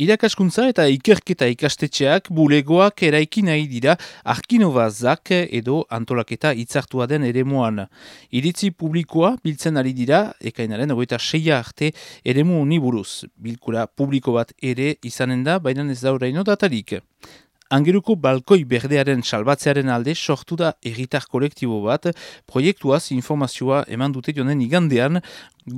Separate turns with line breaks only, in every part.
Irakaskuntza eta ikerketa ikastetxeak bulegoak eraiki nahi dira arkinovazak edo antolaketa itzartua den eremuan. Iritzi publikoa biltzen ari dira, ekainaren egoita seia arte eremu buruz. Bilkura publiko bat ere izanen da, baina ez da horreino datarik. Angeruko balkoi berdearen salbatzearen alde sortu da egitar kolektibo bat, proiektuaz informazioa eman dute jonen igandean,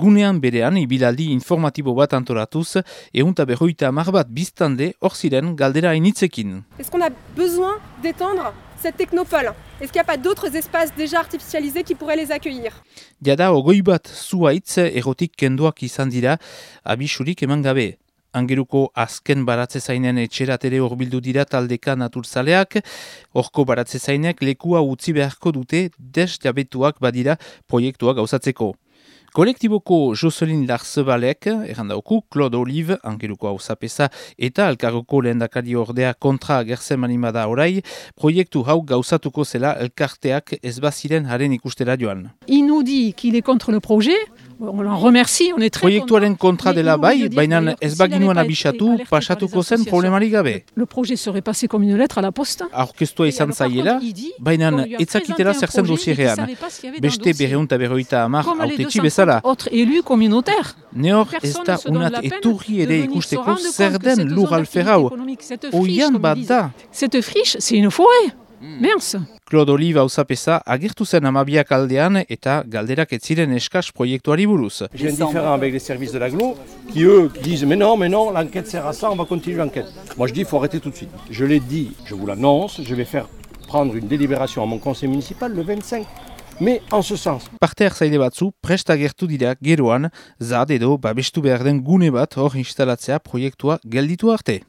gunean berean ibilaldi informatibo bat antoratuz, eunta berroita amar bat biztande hor ziren galdera hainitzekin.
Est-ce qu'on a besoin d'étendre cette technopole Est-ce qu'il n'y a pas d'autres espaces déjà artificialisés qui pourraient les accueillir
Jada ogoi bat zuaitz erotik kenduak izan dira, abisurik eman gabe. Angeruko azken baratze zainen etxerat ere horbildu dira taldeka naturzaleak, horko baratze zainek lekua utzi beharko dute des jabetuak badira proiektua gauzatzeko. Kolektiboko Joselin Larzebalek, errandauku, Claude Olive, angeluko hau zapesa, eta elkarroko lehendakari ordea kontra agertzen manimada orai, proiektu hau gauzatuko zela elkarteak ez baziren haren ikustera joan.
Il nous dit qu'il est contre le projet, on l'en remercie, on est très
Proiektuaren kontra dela bai, baina ez baginuan abisatu, pasatuko zen problemari gabe.
Le projet serait passé comme une lettre à la poste.
Aurkeztua izan zaiela, baina etzakitela zer zen dosierean. Beste berreunta berroita amar autetxi bezala.
Autre élu communautaire.
Neor ez da unat eturri ere ikusteko zer den lur alferau. Oian bat da.
Cette friche, c'est une forêt. Mince.
Claude Olive hauzapesa agertu zen amabiak aldean eta galderak ez ziren eskas proiektuari buruz.
J'ai un différent avec les services de l'aglo qui eux disent mais non, mais non, l'enquête sert à ça, on va continuer l'enquête. Moi je dis il faut arrêter tout de suite. Je l'ai dit, je vous l'annonce, je vais faire prendre une délibération à mon conseil municipal le 25. Mais en ce sens.
Parte hartzaile batzu prest agertu dira geroan, zad edo babestu behar den gune bat hor instalatzea proiektua gelditu arte.